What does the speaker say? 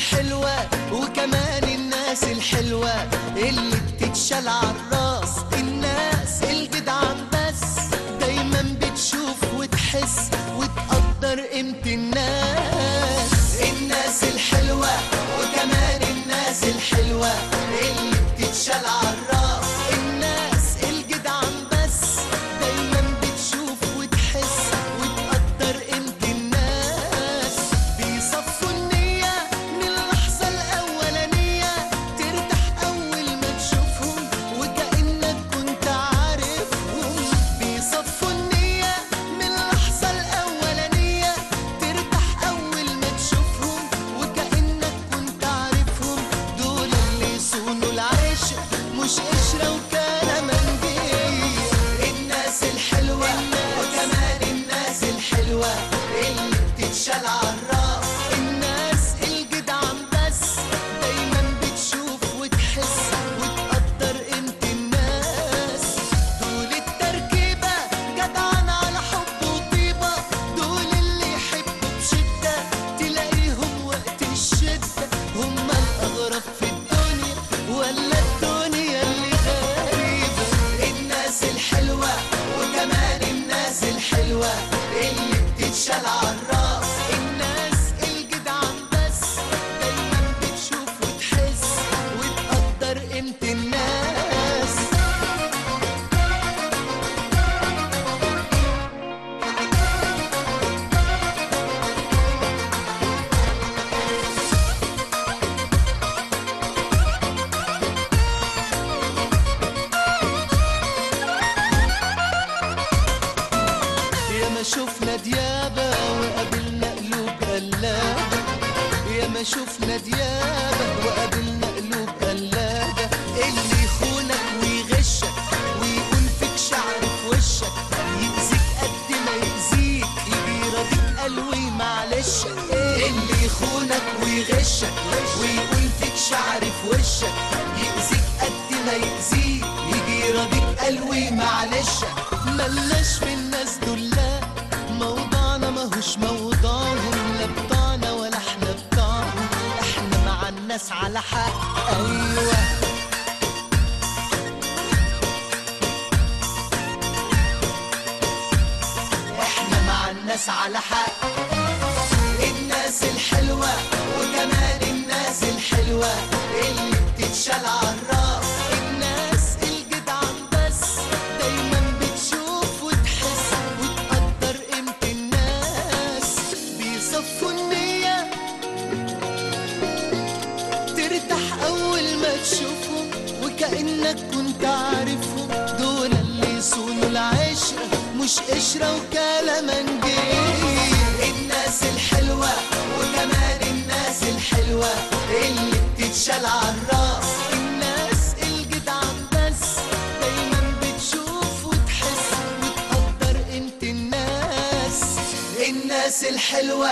الحلوة وكمان الناس الحلوة اللي بتتشال عالراس بتتشال عالراس الناس الجدعان بس. دايما بتشوف وتحس وتقدر قيمة الناس. دول التركيبة جدعان على حب وطيبة. دول اللي يحبوا بشدة تلاقيهم وقت الشدة. هم الأغرب في شفنا ديابة وقابلنا قلوب قلابة. يا ما شفنا ديابة وقابلنا قلوب قلابة. اللي يخونك ويغشك ويقول فيك شعر في وشك. يأذيك قد ما يأذيك يجي يراضيك قلبي معلش اللي يخونك ويغشك ويقول فيك شعر في وشك. يأذيك قد ما يأذيك يجي يراضيك قلبي معلش ملناش في الناس على حق. أيوه. إحنا مع الناس على حق. عارفهم دول اللي يصونوا العشرة مش قشرة وكلامنجية الناس الحلوة وكمان الناس الحلوة اللي بتتشال عالراس الناس بس دايما بتشوف وتحس وتقدر قيمة الناس. الناس الحلوة